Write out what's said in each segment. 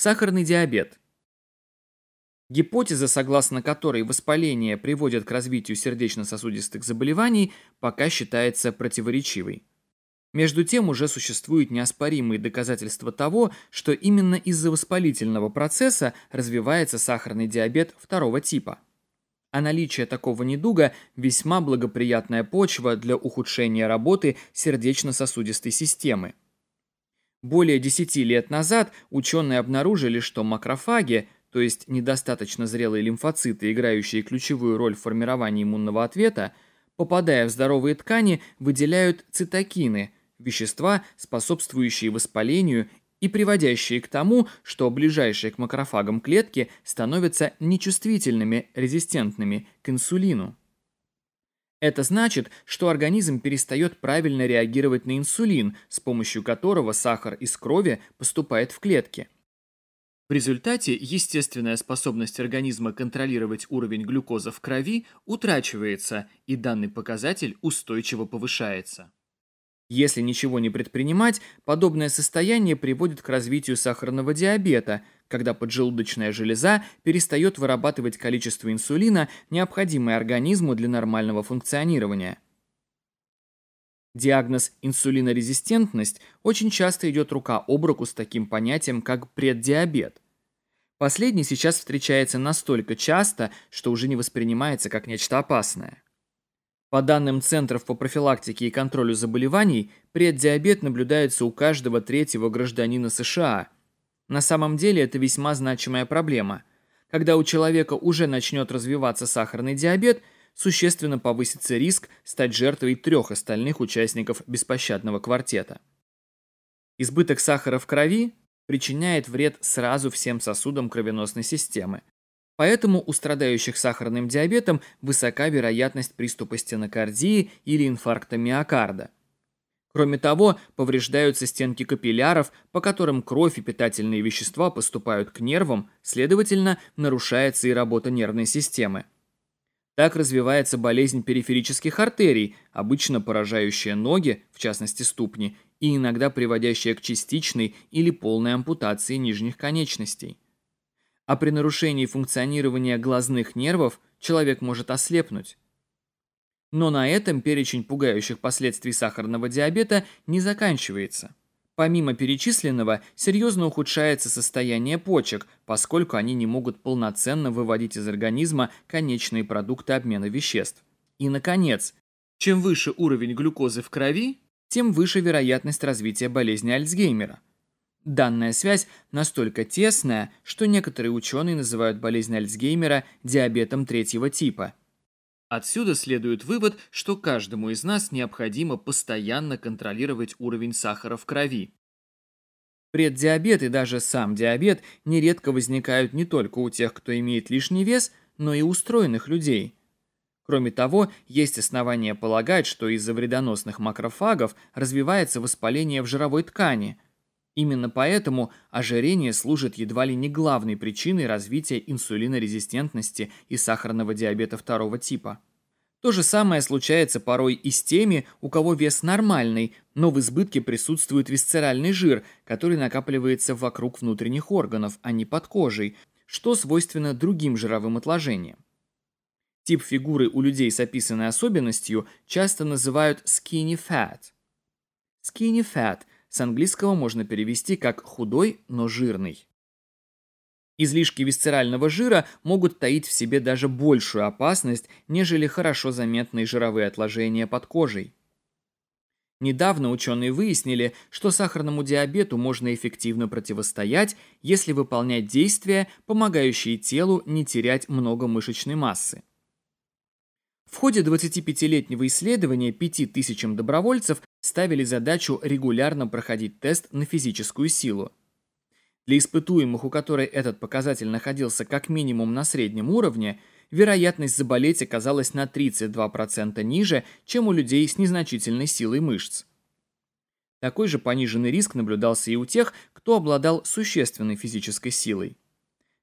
Сахарный диабет. Гипотеза, согласно которой воспаление приводит к развитию сердечно-сосудистых заболеваний, пока считается противоречивой. Между тем уже существуют неоспоримые доказательства того, что именно из-за воспалительного процесса развивается сахарный диабет второго типа. А наличие такого недуга – весьма благоприятная почва для ухудшения работы сердечно-сосудистой системы. Более 10 лет назад ученые обнаружили, что макрофаги, то есть недостаточно зрелые лимфоциты, играющие ключевую роль в формировании иммунного ответа, попадая в здоровые ткани, выделяют цитокины – вещества, способствующие воспалению и приводящие к тому, что ближайшие к макрофагам клетки становятся нечувствительными, резистентными к инсулину. Это значит, что организм перестает правильно реагировать на инсулин, с помощью которого сахар из крови поступает в клетки. В результате естественная способность организма контролировать уровень глюкозы в крови утрачивается, и данный показатель устойчиво повышается. Если ничего не предпринимать, подобное состояние приводит к развитию сахарного диабета – когда поджелудочная железа перестает вырабатывать количество инсулина, необходимое организму для нормального функционирования. Диагноз инсулинорезистентность очень часто идет рука об руку с таким понятием, как преддиабет. Последний сейчас встречается настолько часто, что уже не воспринимается как нечто опасное. По данным Центров по профилактике и контролю заболеваний, преддиабет наблюдается у каждого третьего гражданина США – на самом деле это весьма значимая проблема. Когда у человека уже начнет развиваться сахарный диабет, существенно повысится риск стать жертвой трех остальных участников беспощадного квартета. Избыток сахара в крови причиняет вред сразу всем сосудам кровеносной системы. Поэтому у страдающих сахарным диабетом высока вероятность приступа стенокардии или инфаркта миокарда – Кроме того, повреждаются стенки капилляров, по которым кровь и питательные вещества поступают к нервам, следовательно, нарушается и работа нервной системы. Так развивается болезнь периферических артерий, обычно поражающая ноги, в частности ступни, и иногда приводящая к частичной или полной ампутации нижних конечностей. А при нарушении функционирования глазных нервов человек может ослепнуть. Но на этом перечень пугающих последствий сахарного диабета не заканчивается. Помимо перечисленного, серьезно ухудшается состояние почек, поскольку они не могут полноценно выводить из организма конечные продукты обмена веществ. И, наконец, чем выше уровень глюкозы в крови, тем выше вероятность развития болезни Альцгеймера. Данная связь настолько тесная, что некоторые ученые называют болезнь Альцгеймера диабетом третьего типа – Отсюда следует вывод, что каждому из нас необходимо постоянно контролировать уровень сахара в крови. Преддиабет и даже сам диабет нередко возникают не только у тех, кто имеет лишний вес, но и у стройных людей. Кроме того, есть основания полагать, что из-за вредоносных макрофагов развивается воспаление в жировой ткани – Именно поэтому ожирение служит едва ли не главной причиной развития инсулинорезистентности и сахарного диабета второго типа. То же самое случается порой и с теми, у кого вес нормальный, но в избытке присутствует висцеральный жир, который накапливается вокруг внутренних органов, а не под кожей, что свойственно другим жировым отложениям. Тип фигуры у людей с описанной особенностью часто называют skinny fat. Skinny fat – с английского можно перевести как «худой, но жирный». Излишки висцерального жира могут таить в себе даже большую опасность, нежели хорошо заметные жировые отложения под кожей. Недавно ученые выяснили, что сахарному диабету можно эффективно противостоять, если выполнять действия, помогающие телу не терять много мышечной массы. В ходе 25-летнего исследования 5000 добровольцев ставили задачу регулярно проходить тест на физическую силу. Для испытуемых, у которой этот показатель находился как минимум на среднем уровне, вероятность заболеть оказалась на 32% ниже, чем у людей с незначительной силой мышц. Такой же пониженный риск наблюдался и у тех, кто обладал существенной физической силой.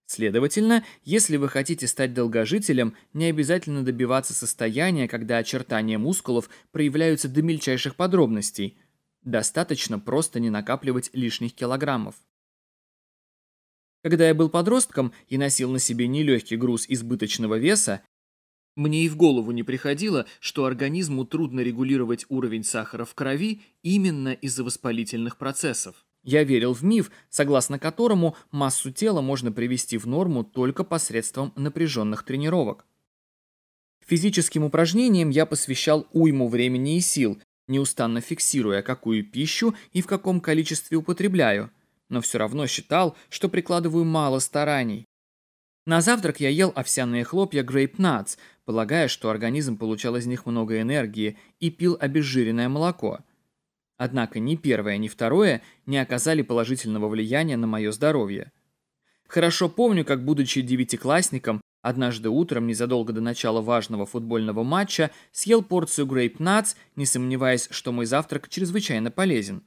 Следовательно, если вы хотите стать долгожителем, не обязательно добиваться состояния, когда очертания мускулов проявляются до мельчайших подробностей. Достаточно просто не накапливать лишних килограммов. Когда я был подростком и носил на себе нелегкий груз избыточного веса, мне и в голову не приходило, что организму трудно регулировать уровень сахара в крови именно из-за воспалительных процессов. Я верил в миф, согласно которому массу тела можно привести в норму только посредством напряженных тренировок. Физическим упражнениям я посвящал уйму времени и сил, неустанно фиксируя, какую пищу и в каком количестве употребляю, но все равно считал, что прикладываю мало стараний. На завтрак я ел овсяные хлопья Grape Nuts, полагая, что организм получал из них много энергии, и пил обезжиренное молоко – Однако ни первое, ни второе не оказали положительного влияния на мое здоровье. Хорошо помню, как, будучи девятиклассником, однажды утром, незадолго до начала важного футбольного матча, съел порцию grape nuts, не сомневаясь, что мой завтрак чрезвычайно полезен.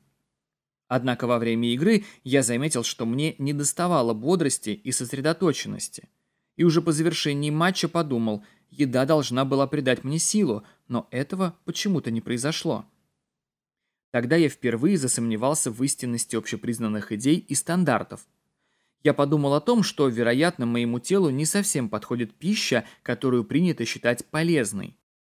Однако во время игры я заметил, что мне недоставало бодрости и сосредоточенности. И уже по завершении матча подумал, еда должна была придать мне силу, но этого почему-то не произошло. Тогда я впервые засомневался в истинности общепризнанных идей и стандартов. Я подумал о том, что, вероятно, моему телу не совсем подходит пища, которую принято считать полезной.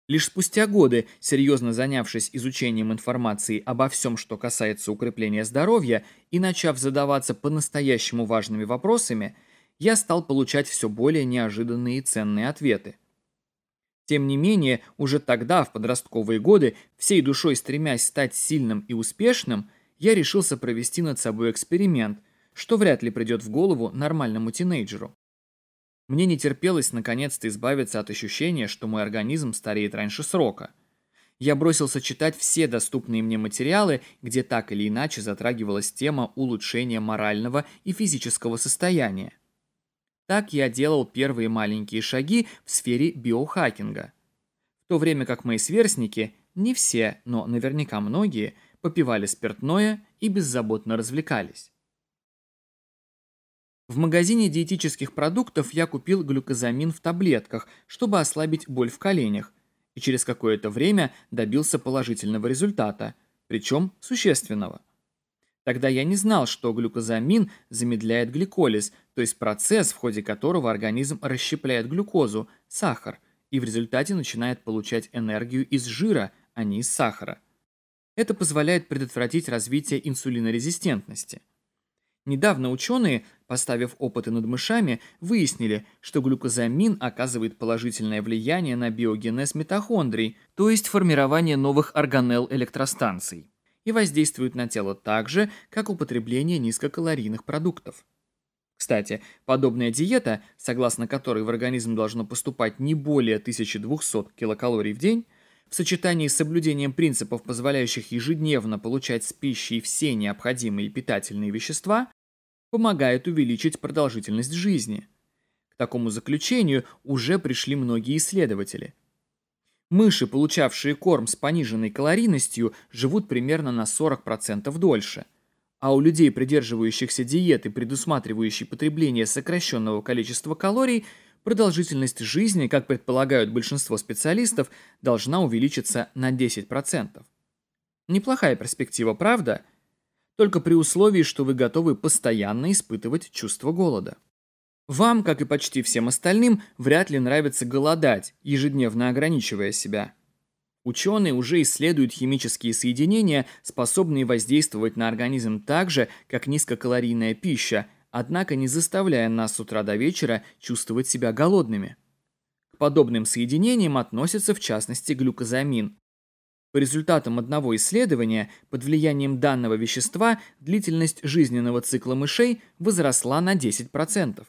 Лишь спустя годы, серьезно занявшись изучением информации обо всем, что касается укрепления здоровья, и начав задаваться по-настоящему важными вопросами, я стал получать все более неожиданные и ценные ответы. Тем не менее, уже тогда, в подростковые годы, всей душой стремясь стать сильным и успешным, я решился провести над собой эксперимент, что вряд ли придет в голову нормальному тинейджеру. Мне не терпелось наконец-то избавиться от ощущения, что мой организм стареет раньше срока. Я бросился читать все доступные мне материалы, где так или иначе затрагивалась тема улучшения морального и физического состояния. Так я делал первые маленькие шаги в сфере биохакинга. В то время как мои сверстники, не все, но наверняка многие, попивали спиртное и беззаботно развлекались. В магазине диетических продуктов я купил глюкозамин в таблетках, чтобы ослабить боль в коленях, и через какое-то время добился положительного результата, причем существенного – Тогда я не знал, что глюкозамин замедляет гликолиз, то есть процесс, в ходе которого организм расщепляет глюкозу, сахар, и в результате начинает получать энергию из жира, а не из сахара. Это позволяет предотвратить развитие инсулинорезистентности. Недавно ученые, поставив опыты над мышами, выяснили, что глюкозамин оказывает положительное влияние на биогенез митохондрий, то есть формирование новых органелл электростанций и воздействуют на тело так же, как употребление низкокалорийных продуктов. Кстати, подобная диета, согласно которой в организм должно поступать не более 1200 килокалорий в день, в сочетании с соблюдением принципов, позволяющих ежедневно получать с пищей все необходимые питательные вещества, помогает увеличить продолжительность жизни. К такому заключению уже пришли многие исследователи – Мыши, получавшие корм с пониженной калорийностью, живут примерно на 40% дольше. А у людей, придерживающихся диеты, предусматривающей потребление сокращенного количества калорий, продолжительность жизни, как предполагают большинство специалистов, должна увеличиться на 10%. Неплохая перспектива, правда? Только при условии, что вы готовы постоянно испытывать чувство голода. Вам, как и почти всем остальным, вряд ли нравится голодать, ежедневно ограничивая себя. Ученые уже исследуют химические соединения, способные воздействовать на организм так же, как низкокалорийная пища, однако не заставляя нас с утра до вечера чувствовать себя голодными. К подобным соединениям относится в частности глюкозамин. По результатам одного исследования, под влиянием данного вещества длительность жизненного цикла мышей возросла на 10%.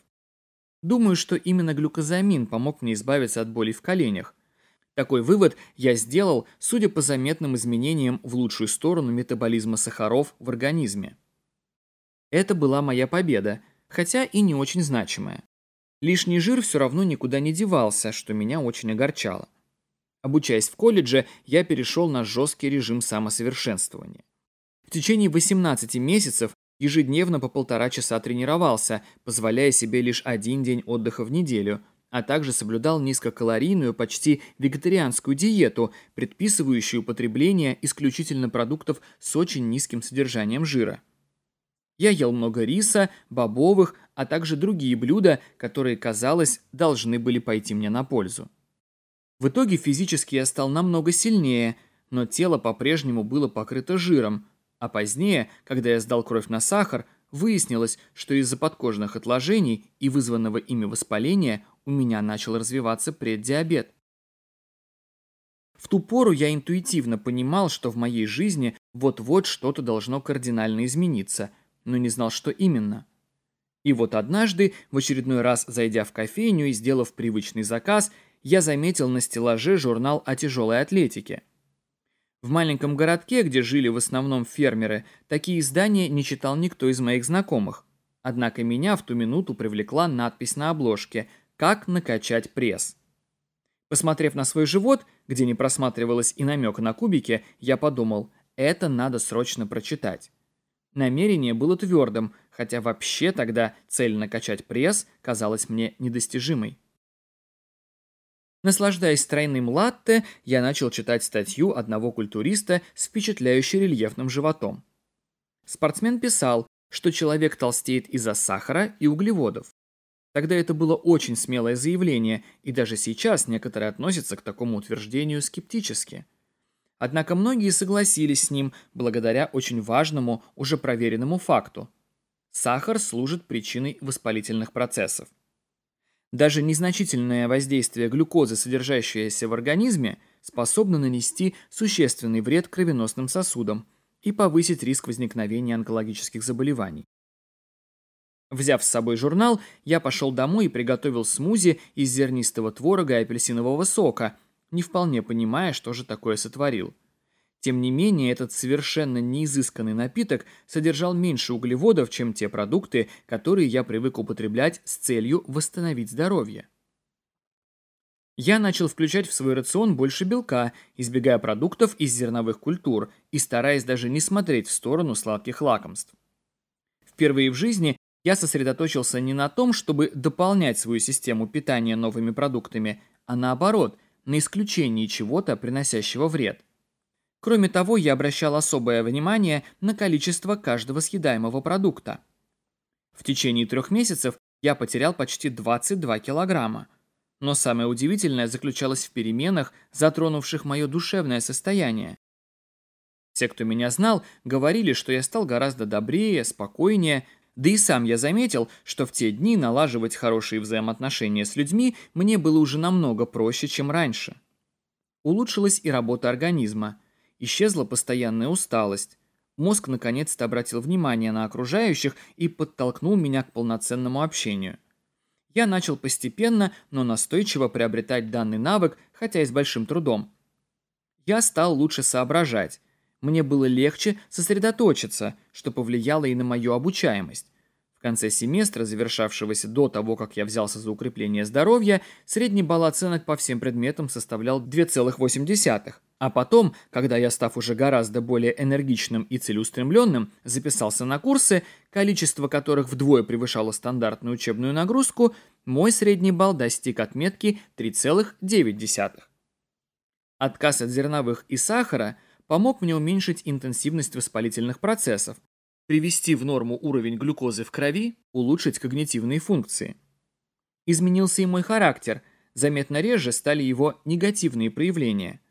Думаю, что именно глюкозамин помог мне избавиться от боли в коленях. Такой вывод я сделал, судя по заметным изменениям в лучшую сторону метаболизма сахаров в организме. Это была моя победа, хотя и не очень значимая. Лишний жир все равно никуда не девался, что меня очень огорчало. Обучаясь в колледже, я перешел на жесткий режим самосовершенствования. В течение 18 месяцев ежедневно по полтора часа тренировался, позволяя себе лишь один день отдыха в неделю, а также соблюдал низкокалорийную, почти вегетарианскую диету, предписывающую употребление исключительно продуктов с очень низким содержанием жира. Я ел много риса, бобовых, а также другие блюда, которые, казалось, должны были пойти мне на пользу. В итоге физически я стал намного сильнее, но тело по-прежнему было покрыто жиром – а позднее, когда я сдал кровь на сахар, выяснилось, что из-за подкожных отложений и вызванного ими воспаления у меня начал развиваться преддиабет. В ту пору я интуитивно понимал, что в моей жизни вот-вот что-то должно кардинально измениться, но не знал, что именно. И вот однажды, в очередной раз зайдя в кофейню и сделав привычный заказ, я заметил на стеллаже журнал о тяжелой атлетике – в маленьком городке, где жили в основном фермеры, такие издания не читал никто из моих знакомых. Однако меня в ту минуту привлекла надпись на обложке «Как накачать пресс». Посмотрев на свой живот, где не просматривалось и намек на кубики, я подумал, это надо срочно прочитать. Намерение было твердым, хотя вообще тогда цель накачать пресс казалась мне недостижимой. Наслаждаясь тройным латте, я начал читать статью одного культуриста с впечатляющим рельефным животом. Спортсмен писал, что человек толстеет из-за сахара и углеводов. Тогда это было очень смелое заявление, и даже сейчас некоторые относятся к такому утверждению скептически. Однако многие согласились с ним благодаря очень важному, уже проверенному факту. Сахар служит причиной воспалительных процессов. Даже незначительное воздействие глюкозы, содержащейся в организме, способно нанести существенный вред кровеносным сосудам и повысить риск возникновения онкологических заболеваний. Взяв с собой журнал, я пошел домой и приготовил смузи из зернистого творога и апельсинового сока, не вполне понимая, что же такое сотворил. Тем не менее, этот совершенно неизысканный напиток содержал меньше углеводов, чем те продукты, которые я привык употреблять с целью восстановить здоровье. Я начал включать в свой рацион больше белка, избегая продуктов из зерновых культур и стараясь даже не смотреть в сторону сладких лакомств. Впервые в жизни я сосредоточился не на том, чтобы дополнять свою систему питания новыми продуктами, а наоборот, на исключении чего-то, приносящего вред – Кроме того, я обращал особое внимание на количество каждого съедаемого продукта. В течение трех месяцев я потерял почти 22 килограмма. Но самое удивительное заключалось в переменах, затронувших мое душевное состояние. Все, кто меня знал, говорили, что я стал гораздо добрее, спокойнее, да и сам я заметил, что в те дни налаживать хорошие взаимоотношения с людьми мне было уже намного проще, чем раньше. Улучшилась и работа организма – Исчезла постоянная усталость. Мозг наконец-то обратил внимание на окружающих и подтолкнул меня к полноценному общению. Я начал постепенно, но настойчиво приобретать данный навык, хотя и с большим трудом. Я стал лучше соображать. Мне было легче сосредоточиться, что повлияло и на мою обучаемость. В конце семестра, завершавшегося до того, как я взялся за укрепление здоровья, средний балл оценок по всем предметам составлял 2,8. А потом, когда я, став уже гораздо более энергичным и целеустремленным, записался на курсы, количество которых вдвое превышало стандартную учебную нагрузку, мой средний балл достиг отметки 3,9. Отказ от зерновых и сахара помог мне уменьшить интенсивность воспалительных процессов, привести в норму уровень глюкозы в крови, улучшить когнитивные функции. Изменился и мой характер, заметно реже стали его негативные проявления.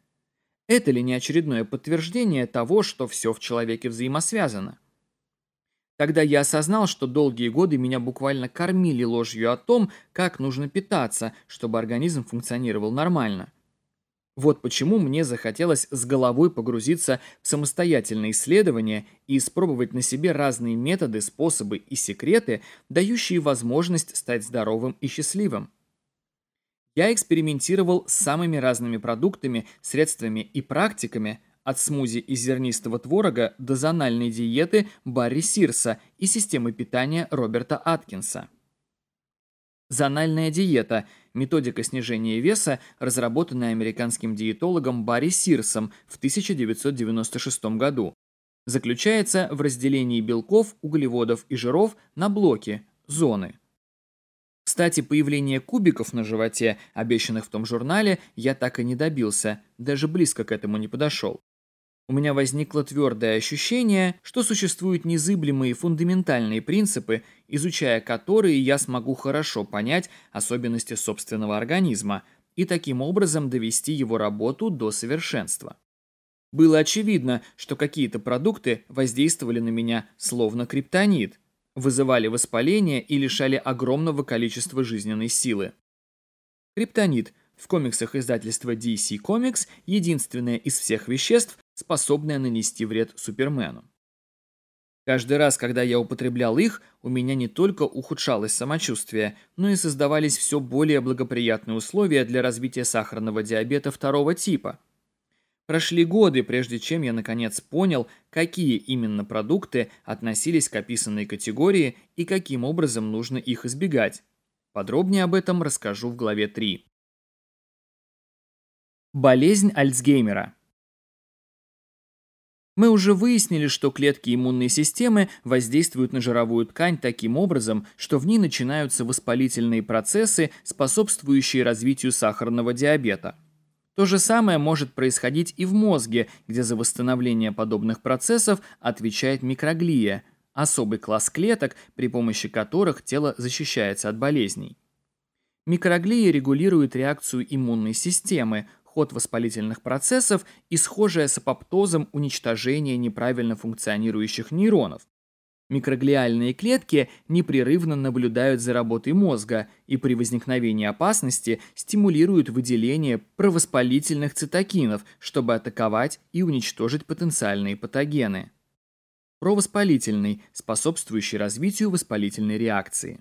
Это ли не очередное подтверждение того, что все в человеке взаимосвязано? Тогда я осознал, что долгие годы меня буквально кормили ложью о том, как нужно питаться, чтобы организм функционировал нормально – вот почему мне захотелось с головой погрузиться в самостоятельное исследование и испробовать на себе разные методы, способы и секреты, дающие возможность стать здоровым и счастливым. Я экспериментировал с самыми разными продуктами, средствами и практиками, от смузи из зернистого творога до зональной диеты Барри Сирса и системы питания Роберта Аткинса. Зональная диета – методика снижения веса, разработанная американским диетологом Барри Сирсом в 1996 году. Заключается в разделении белков, углеводов и жиров на блоки – зоны. Кстати, появление кубиков на животе, обещанных в том журнале, я так и не добился, даже близко к этому не подошел. У меня возникло твердое ощущение, что существуют незыблемые фундаментальные принципы, изучая которые я смогу хорошо понять особенности собственного организма и таким образом довести его работу до совершенства. Было очевидно, что какие-то продукты воздействовали на меня словно криптонит, вызывали воспаление и лишали огромного количества жизненной силы. Криптонит – в комиксах издательства DC Comics единственное из всех веществ, способное нанести вред Супермену. Каждый раз, когда я употреблял их, у меня не только ухудшалось самочувствие, но и создавались все более благоприятные условия для развития сахарного диабета второго типа. Прошли годы, прежде чем я наконец понял, какие именно продукты относились к описанной категории и каким образом нужно их избегать. Подробнее об этом расскажу в главе 3. Болезнь Альцгеймера – мы уже выяснили, что клетки иммунной системы воздействуют на жировую ткань таким образом, что в ней начинаются воспалительные процессы, способствующие развитию сахарного диабета. То же самое может происходить и в мозге, где за восстановление подобных процессов отвечает микроглия – особый класс клеток, при помощи которых тело защищается от болезней. Микроглия регулирует реакцию иммунной системы – ход воспалительных процессов и схожее с апоптозом уничтожение неправильно функционирующих нейронов. Микроглиальные клетки непрерывно наблюдают за работой мозга и при возникновении опасности стимулируют выделение провоспалительных цитокинов, чтобы атаковать и уничтожить потенциальные патогены. Провоспалительный, способствующий развитию воспалительной реакции.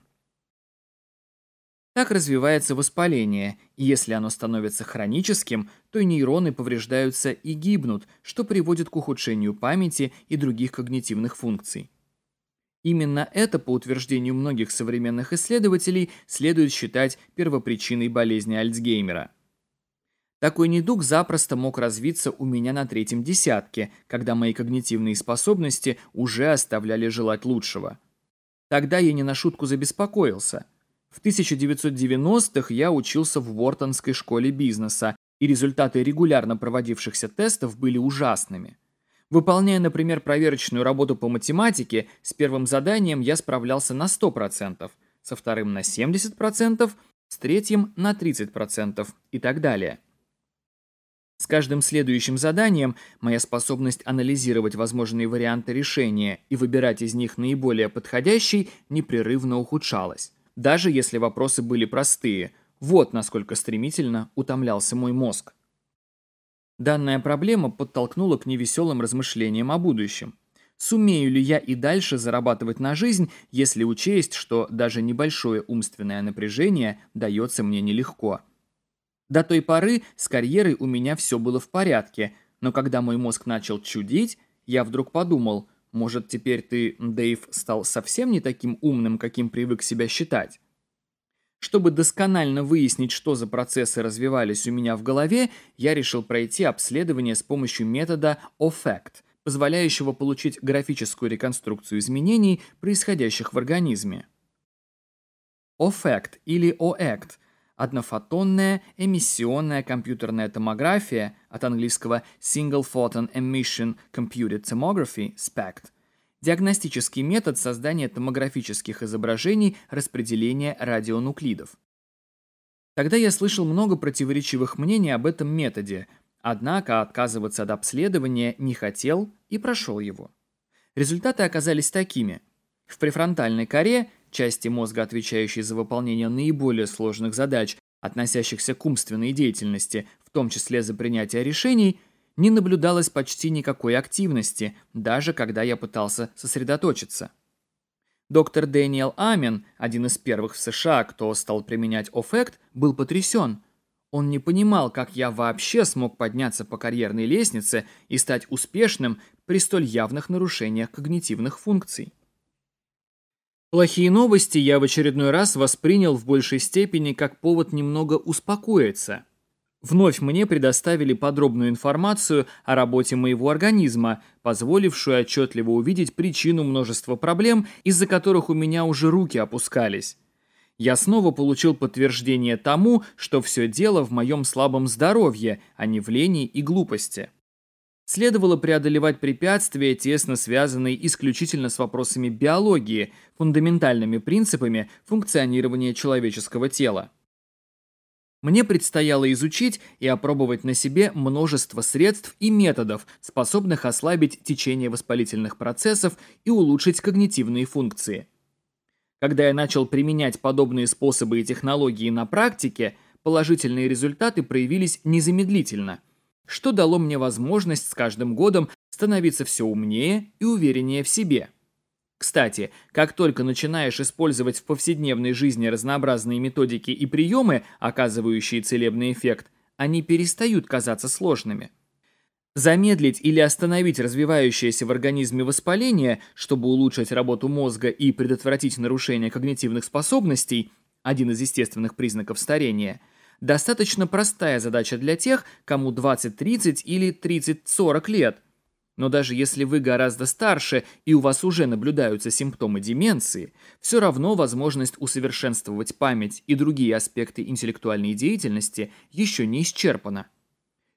Так развивается воспаление, и если оно становится хроническим, то нейроны повреждаются и гибнут, что приводит к ухудшению памяти и других когнитивных функций. Именно это, по утверждению многих современных исследователей, следует считать первопричиной болезни Альцгеймера. Такой недуг запросто мог развиться у меня на третьем десятке, когда мои когнитивные способности уже оставляли желать лучшего. Тогда я не на шутку забеспокоился – в 1990-х я учился в Уортонской школе бизнеса, и результаты регулярно проводившихся тестов были ужасными. Выполняя, например, проверочную работу по математике, с первым заданием я справлялся на 100%, со вторым на 70%, с третьим на 30% и так далее. С каждым следующим заданием моя способность анализировать возможные варианты решения и выбирать из них наиболее подходящий непрерывно ухудшалась даже если вопросы были простые. Вот насколько стремительно утомлялся мой мозг. Данная проблема подтолкнула к невеселым размышлениям о будущем. Сумею ли я и дальше зарабатывать на жизнь, если учесть, что даже небольшое умственное напряжение дается мне нелегко? До той поры с карьерой у меня все было в порядке, но когда мой мозг начал чудить, я вдруг подумал – может, теперь ты, Дэйв, стал совсем не таким умным, каким привык себя считать? Чтобы досконально выяснить, что за процессы развивались у меня в голове, я решил пройти обследование с помощью метода OFACT, позволяющего получить графическую реконструкцию изменений, происходящих в организме. OFACT или OACT – однофотонная эмиссионная компьютерная томография от английского Single Photon Emission Computed Tomography, SPECT, диагностический метод создания томографических изображений распределения радионуклидов. Тогда я слышал много противоречивых мнений об этом методе, однако отказываться от обследования не хотел и прошел его. Результаты оказались такими. В префронтальной коре – части мозга, отвечающие за выполнение наиболее сложных задач, относящихся к умственной деятельности, в том числе за принятие решений, не наблюдалось почти никакой активности, даже когда я пытался сосредоточиться. Доктор Дэниел Амин, один из первых в США, кто стал применять оффект, был потрясен. Он не понимал, как я вообще смог подняться по карьерной лестнице и стать успешным при столь явных нарушениях когнитивных функций. Плохие новости я в очередной раз воспринял в большей степени как повод немного успокоиться. Вновь мне предоставили подробную информацию о работе моего организма, позволившую отчетливо увидеть причину множества проблем, из-за которых у меня уже руки опускались. Я снова получил подтверждение тому, что все дело в моем слабом здоровье, а не в лени и глупости следовало преодолевать препятствия, тесно связанные исключительно с вопросами биологии, фундаментальными принципами функционирования человеческого тела. Мне предстояло изучить и опробовать на себе множество средств и методов, способных ослабить течение воспалительных процессов и улучшить когнитивные функции. Когда я начал применять подобные способы и технологии на практике, положительные результаты проявились незамедлительно – что дало мне возможность с каждым годом становиться все умнее и увереннее в себе. Кстати, как только начинаешь использовать в повседневной жизни разнообразные методики и приемы, оказывающие целебный эффект, они перестают казаться сложными. Замедлить или остановить развивающееся в организме воспаление, чтобы улучшить работу мозга и предотвратить нарушение когнитивных способностей – один из естественных признаков старения – достаточно простая задача для тех, кому 20-30 или 30-40 лет. Но даже если вы гораздо старше и у вас уже наблюдаются симптомы деменции, все равно возможность усовершенствовать память и другие аспекты интеллектуальной деятельности еще не исчерпана.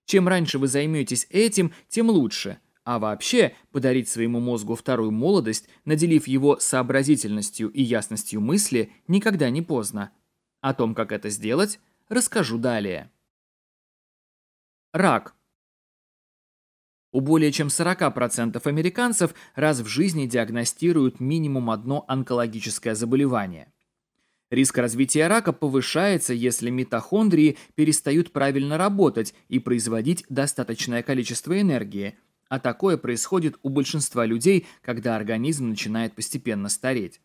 Чем раньше вы займетесь этим, тем лучше. А вообще, подарить своему мозгу вторую молодость, наделив его сообразительностью и ясностью мысли, никогда не поздно. О том, как это сделать – расскажу далее. Рак. У более чем 40% американцев раз в жизни диагностируют минимум одно онкологическое заболевание. Риск развития рака повышается, если митохондрии перестают правильно работать и производить достаточное количество энергии, а такое происходит у большинства людей, когда организм начинает постепенно стареть.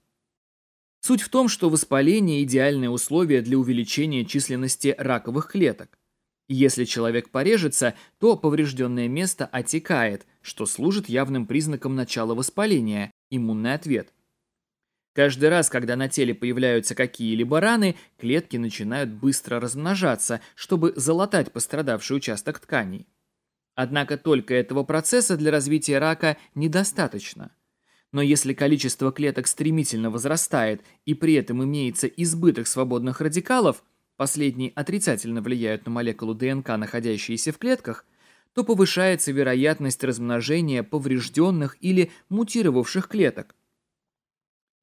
Суть в том, что воспаление – идеальное условие для увеличения численности раковых клеток. Если человек порежется, то поврежденное место отекает, что служит явным признаком начала воспаления – иммунный ответ. Каждый раз, когда на теле появляются какие-либо раны, клетки начинают быстро размножаться, чтобы залатать пострадавший участок тканей. Однако только этого процесса для развития рака недостаточно. Но если количество клеток стремительно возрастает и при этом имеется избыток свободных радикалов, последние отрицательно влияют на молекулу ДНК, находящиеся в клетках, то повышается вероятность размножения поврежденных или мутировавших клеток.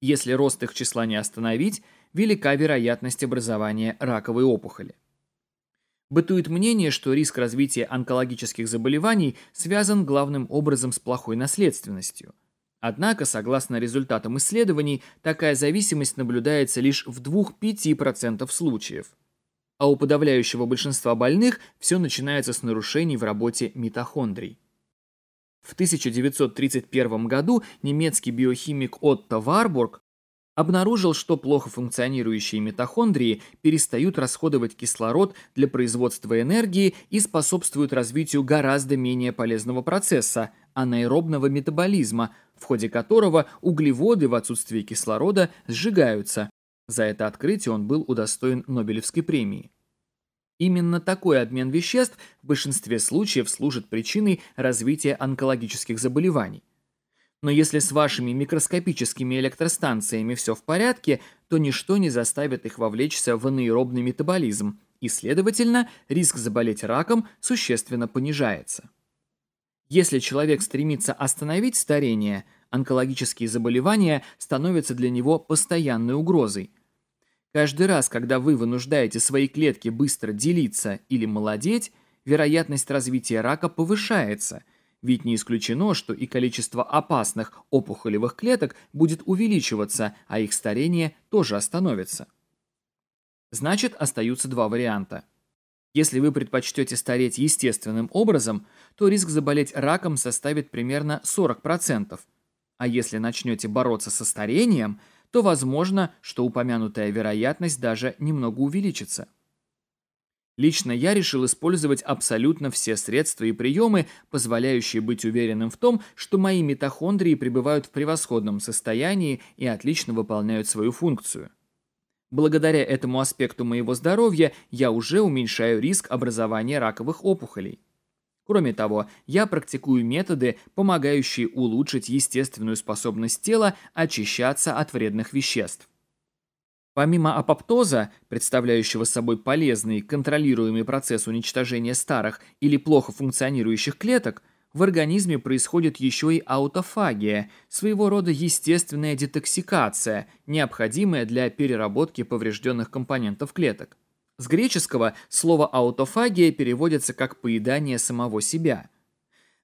Если рост их числа не остановить, велика вероятность образования раковой опухоли. Бытует мнение, что риск развития онкологических заболеваний связан главным образом с плохой наследственностью – Однако, согласно результатам исследований, такая зависимость наблюдается лишь в 2-5% случаев. А у подавляющего большинства больных все начинается с нарушений в работе митохондрий. В 1931 году немецкий биохимик Отто Варбург обнаружил, что плохо функционирующие митохондрии перестают расходовать кислород для производства энергии и способствуют развитию гораздо менее полезного процесса – анаэробного метаболизма – в ходе которого углеводы в отсутствии кислорода сжигаются. За это открытие он был удостоен Нобелевской премии. Именно такой обмен веществ в большинстве случаев служит причиной развития онкологических заболеваний. Но если с вашими микроскопическими электростанциями все в порядке, то ничто не заставит их вовлечься в анаэробный метаболизм, и, следовательно, риск заболеть раком существенно понижается. Если человек стремится остановить старение, онкологические заболевания становятся для него постоянной угрозой. Каждый раз, когда вы вынуждаете свои клетки быстро делиться или молодеть, вероятность развития рака повышается, ведь не исключено, что и количество опасных опухолевых клеток будет увеличиваться, а их старение тоже остановится. Значит, остаются два варианта. Если вы предпочтете стареть естественным образом, то риск заболеть раком составит примерно 40%. А если начнете бороться со старением, то возможно, что упомянутая вероятность даже немного увеличится. Лично я решил использовать абсолютно все средства и приемы, позволяющие быть уверенным в том, что мои митохондрии пребывают в превосходном состоянии и отлично выполняют свою функцию. Благодаря этому аспекту моего здоровья я уже уменьшаю риск образования раковых опухолей. Кроме того, я практикую методы, помогающие улучшить естественную способность тела очищаться от вредных веществ. Помимо апоптоза, представляющего собой полезный, контролируемый процесс уничтожения старых или плохо функционирующих клеток, в организме происходит еще и аутофагия, своего рода естественная детоксикация, необходимая для переработки поврежденных компонентов клеток. С греческого слово «аутофагия» переводится как «поедание самого себя».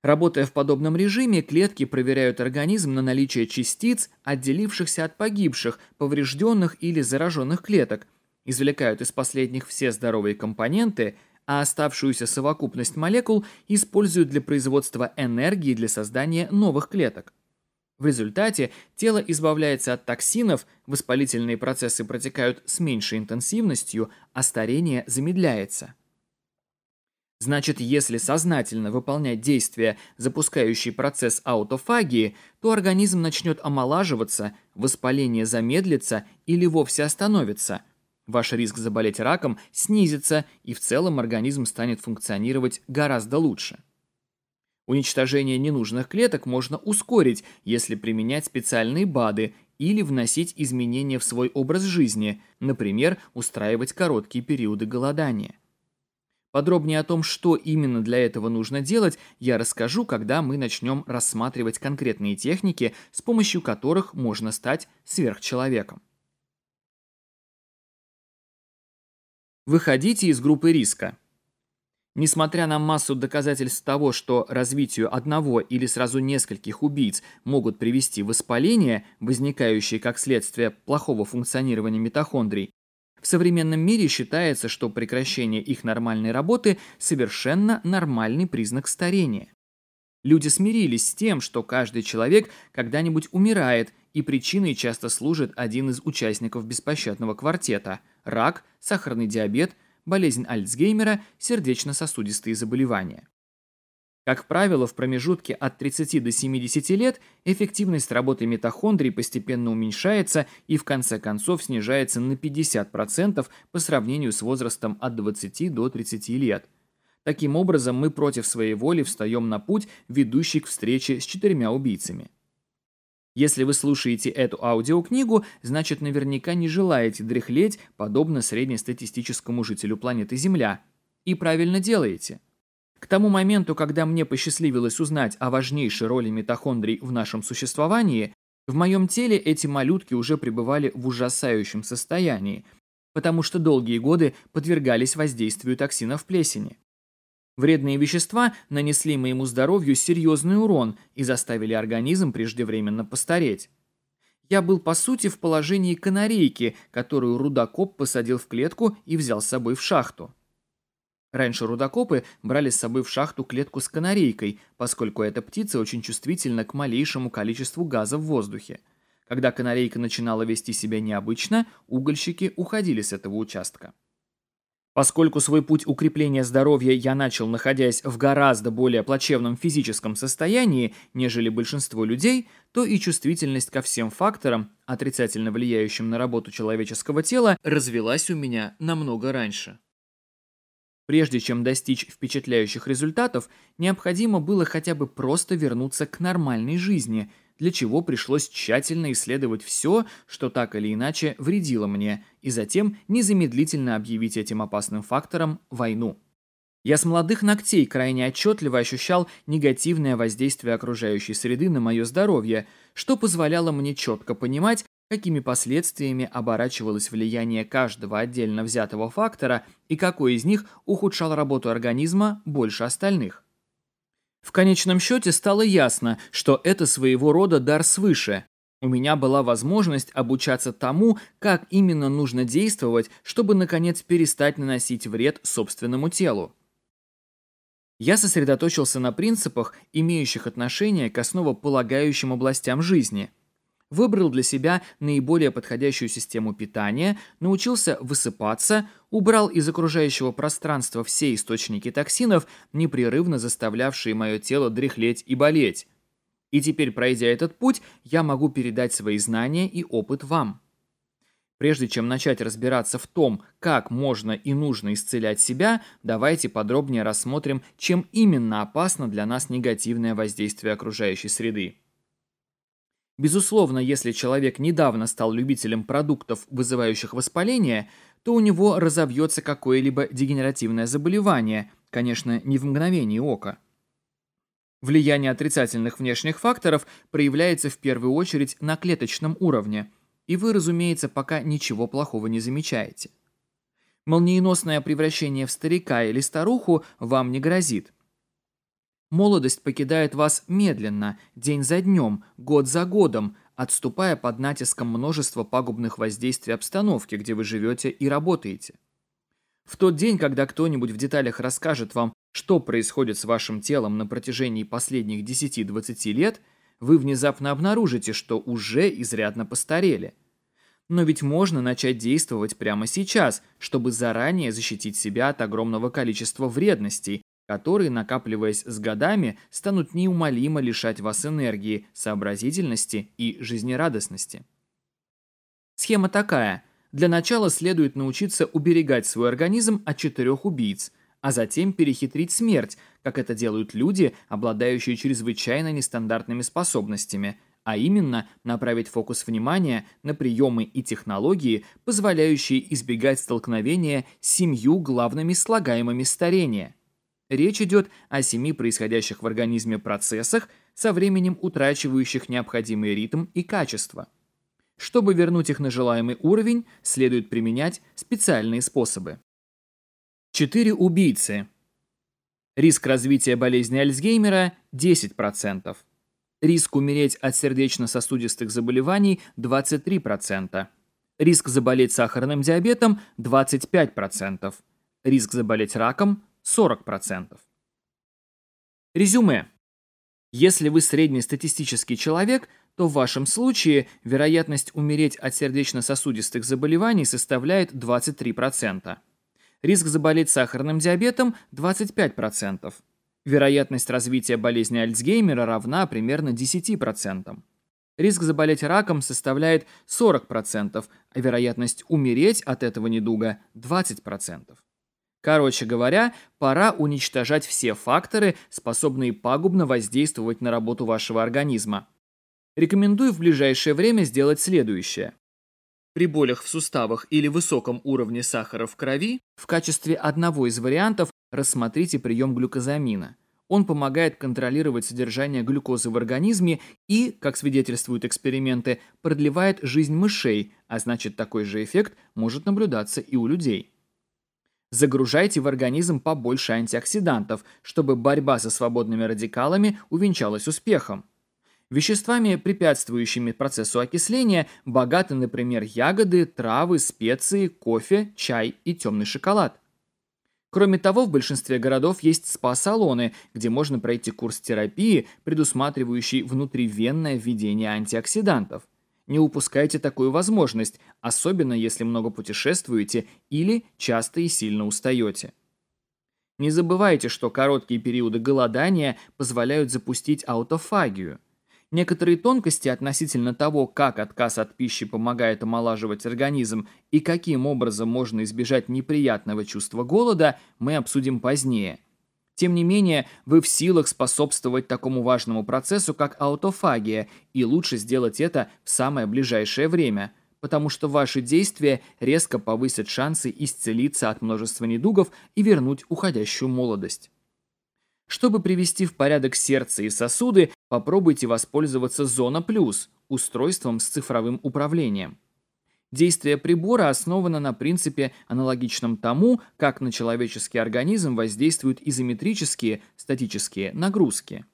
Работая в подобном режиме, клетки проверяют организм на наличие частиц, отделившихся от погибших, поврежденных или зараженных клеток, извлекают из последних все здоровые компоненты, а оставшуюся совокупность молекул используют для производства энергии для создания новых клеток. В результате тело избавляется от токсинов, воспалительные процессы протекают с меньшей интенсивностью, а старение замедляется. Значит, если сознательно выполнять действия, запускающие процесс аутофагии, то организм начнет омолаживаться, воспаление замедлится или вовсе остановится. Ваш риск заболеть раком снизится, и в целом организм станет функционировать гораздо лучше. Уничтожение ненужных клеток можно ускорить, если применять специальные БАДы или вносить изменения в свой образ жизни, например, устраивать короткие периоды голодания. Подробнее о том, что именно для этого нужно делать, я расскажу, когда мы начнем рассматривать конкретные техники, с помощью которых можно стать сверхчеловеком. Выходите из группы риска. Несмотря на массу доказательств того, что развитию одного или сразу нескольких убийц могут привести воспаления, возникающие как следствие плохого функционирования митохондрий, в современном мире считается, что прекращение их нормальной работы – совершенно нормальный признак старения. Люди смирились с тем, что каждый человек когда-нибудь умирает, и причиной часто служит один из участников беспощадного квартета – рак, сахарный диабет – болезнь Альцгеймера, сердечно-сосудистые заболевания. Как правило, в промежутке от 30 до 70 лет эффективность работы митохондрий постепенно уменьшается и в конце концов снижается на 50% по сравнению с возрастом от 20 до 30 лет. Таким образом, мы против своей воли встаем на путь, ведущий к встрече с четырьмя убийцами. Если вы слушаете эту аудиокнигу, значит наверняка не желаете дряхлеть, подобно среднестатистическому жителю планеты Земля. И правильно делаете. К тому моменту, когда мне посчастливилось узнать о важнейшей роли митохондрий в нашем существовании, в моем теле эти малютки уже пребывали в ужасающем состоянии, потому что долгие годы подвергались воздействию токсинов плесени. Вредные вещества нанесли моему здоровью серьезный урон и заставили организм преждевременно постареть. Я был, по сути, в положении канарейки, которую рудокоп посадил в клетку и взял с собой в шахту. Раньше рудокопы брали с собой в шахту клетку с канарейкой, поскольку эта птица очень чувствительна к малейшему количеству газа в воздухе. Когда канарейка начинала вести себя необычно, угольщики уходили с этого участка. Поскольку свой путь укрепления здоровья я начал, находясь в гораздо более плачевном физическом состоянии, нежели большинство людей, то и чувствительность ко всем факторам, отрицательно влияющим на работу человеческого тела, развилась у меня намного раньше. Прежде чем достичь впечатляющих результатов, необходимо было хотя бы просто вернуться к нормальной жизни – для чего пришлось тщательно исследовать все, что так или иначе вредило мне, и затем незамедлительно объявить этим опасным фактором войну. Я с молодых ногтей крайне отчетливо ощущал негативное воздействие окружающей среды на мое здоровье, что позволяло мне четко понимать, какими последствиями оборачивалось влияние каждого отдельно взятого фактора и какой из них ухудшал работу организма больше остальных. В конечном счете стало ясно, что это своего рода дар свыше. У меня была возможность обучаться тому, как именно нужно действовать, чтобы, наконец, перестать наносить вред собственному телу. Я сосредоточился на принципах, имеющих отношение к основополагающим областям жизни – выбрал для себя наиболее подходящую систему питания, научился высыпаться, убрал из окружающего пространства все источники токсинов, непрерывно заставлявшие мое тело дряхлеть и болеть. И теперь, пройдя этот путь, я могу передать свои знания и опыт вам. Прежде чем начать разбираться в том, как можно и нужно исцелять себя, давайте подробнее рассмотрим, чем именно опасно для нас негативное воздействие окружающей среды. Безусловно, если человек недавно стал любителем продуктов, вызывающих воспаление, то у него разовьется какое-либо дегенеративное заболевание, конечно, не в мгновении ока. Влияние отрицательных внешних факторов проявляется в первую очередь на клеточном уровне, и вы, разумеется, пока ничего плохого не замечаете. Молниеносное превращение в старика или старуху вам не грозит – Молодость покидает вас медленно, день за днем, год за годом, отступая под натиском множества пагубных воздействий обстановки, где вы живете и работаете. В тот день, когда кто-нибудь в деталях расскажет вам, что происходит с вашим телом на протяжении последних 10-20 лет, вы внезапно обнаружите, что уже изрядно постарели. Но ведь можно начать действовать прямо сейчас, чтобы заранее защитить себя от огромного количества вредностей, которые, накапливаясь с годами, станут неумолимо лишать вас энергии, сообразительности и жизнерадостности. Схема такая. Для начала следует научиться уберегать свой организм от четырех убийц, а затем перехитрить смерть, как это делают люди, обладающие чрезвычайно нестандартными способностями, а именно направить фокус внимания на приемы и технологии, позволяющие избегать столкновения с семью главными слагаемыми старения – Речь идет о семи происходящих в организме процессах, со временем утрачивающих необходимый ритм и качество. Чтобы вернуть их на желаемый уровень, следует применять специальные способы. Четыре убийцы. Риск развития болезни Альцгеймера 10%. Риск умереть от сердечно-сосудистых заболеваний 23%. Риск заболеть сахарным диабетом 25%. Риск заболеть раком 40%. Резюме. Если вы среднестатистический человек, то в вашем случае вероятность умереть от сердечно-сосудистых заболеваний составляет 23%. Риск заболеть сахарным диабетом – 25%. Вероятность развития болезни Альцгеймера равна примерно 10%. Риск заболеть раком составляет 40%, а вероятность умереть от этого недуга – 20%. Короче говоря, пора уничтожать все факторы, способные пагубно воздействовать на работу вашего организма. Рекомендую в ближайшее время сделать следующее. При болях в суставах или высоком уровне сахара в крови в качестве одного из вариантов рассмотрите прием глюкозамина. Он помогает контролировать содержание глюкозы в организме и, как свидетельствуют эксперименты, продлевает жизнь мышей, а значит такой же эффект может наблюдаться и у людей. Загружайте в организм побольше антиоксидантов, чтобы борьба со свободными радикалами увенчалась успехом. Веществами, препятствующими процессу окисления, богаты, например, ягоды, травы, специи, кофе, чай и темный шоколад. Кроме того, в большинстве городов есть спа-салоны, где можно пройти курс терапии, предусматривающий внутривенное введение антиоксидантов. Не упускайте такую возможность, особенно если много путешествуете или часто и сильно устаете. Не забывайте, что короткие периоды голодания позволяют запустить аутофагию. Некоторые тонкости относительно того, как отказ от пищи помогает омолаживать организм и каким образом можно избежать неприятного чувства голода, мы обсудим позднее – тем не менее, вы в силах способствовать такому важному процессу, как аутофагия, и лучше сделать это в самое ближайшее время, потому что ваши действия резко повысят шансы исцелиться от множества недугов и вернуть уходящую молодость. Чтобы привести в порядок сердце и сосуды, попробуйте воспользоваться Зона Плюс – устройством с цифровым управлением. Действие прибора основано на принципе, аналогичном тому, как на человеческий организм воздействуют изометрические статические нагрузки.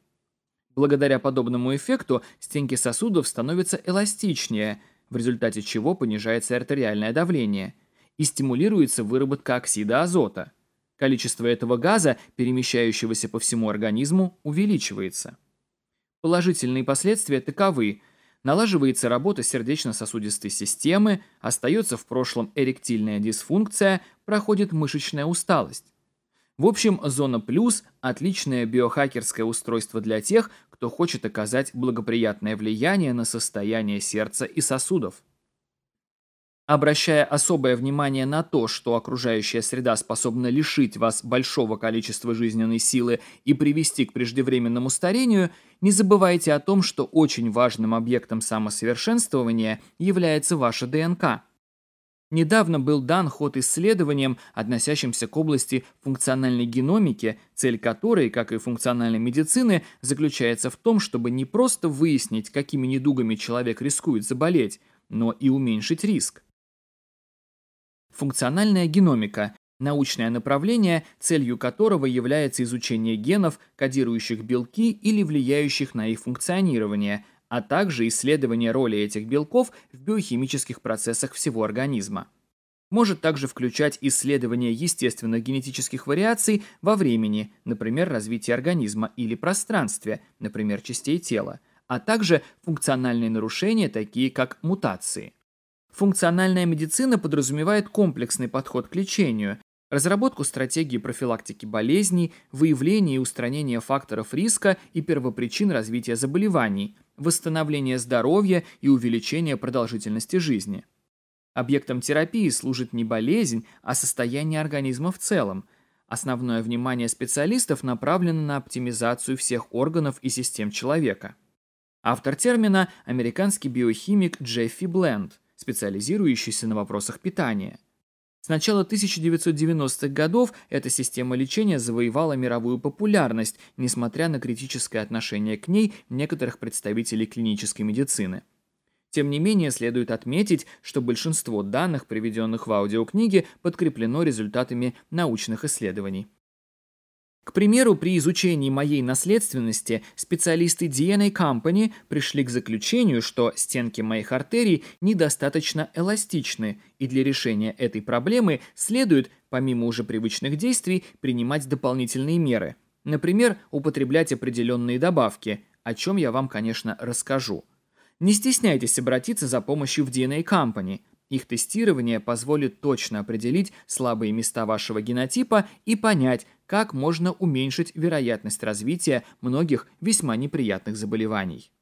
Благодаря подобному эффекту стенки сосудов становятся эластичнее, в результате чего понижается артериальное давление, и стимулируется выработка оксида азота. Количество этого газа, перемещающегося по всему организму, увеличивается. Положительные последствия таковы – налаживается работа сердечно-сосудистой системы, остается в прошлом эректильная дисфункция, проходит мышечная усталость. В общем, зона плюс – отличное биохакерское устройство для тех, кто хочет оказать благоприятное влияние на состояние сердца и сосудов обращая особое внимание на то, что окружающая среда способна лишить вас большого количества жизненной силы и привести к преждевременному старению, не забывайте о том, что очень важным объектом самосовершенствования является ваша ДНК. Недавно был дан ход исследованиям, относящимся к области функциональной геномики, цель которой, как и функциональной медицины, заключается в том, чтобы не просто выяснить, какими недугами человек рискует заболеть, но и уменьшить риск. Функциональная геномика – научное направление, целью которого является изучение генов, кодирующих белки или влияющих на их функционирование, а также исследование роли этих белков в биохимических процессах всего организма. Может также включать исследование естественных генетических вариаций во времени, например, развитие организма или пространстве, например, частей тела, а также функциональные нарушения, такие как мутации. Функциональная медицина подразумевает комплексный подход к лечению, разработку стратегии профилактики болезней, выявление и устранение факторов риска и первопричин развития заболеваний, восстановление здоровья и увеличение продолжительности жизни. Объектом терапии служит не болезнь, а состояние организма в целом. Основное внимание специалистов направлено на оптимизацию всех органов и систем человека. Автор термина – американский биохимик Джеффи Бленд – специализирующийся на вопросах питания. С начала 1990-х годов эта система лечения завоевала мировую популярность, несмотря на критическое отношение к ней некоторых представителей клинической медицины. Тем не менее, следует отметить, что большинство данных, приведенных в аудиокниге, подкреплено результатами научных исследований. К примеру, при изучении моей наследственности специалисты DNA Company пришли к заключению, что стенки моих артерий недостаточно эластичны, и для решения этой проблемы следует, помимо уже привычных действий, принимать дополнительные меры. Например, употреблять определенные добавки, о чем я вам, конечно, расскажу. Не стесняйтесь обратиться за помощью в DNA Company. Их тестирование позволит точно определить слабые места вашего генотипа и понять, как можно уменьшить вероятность развития многих весьма неприятных заболеваний.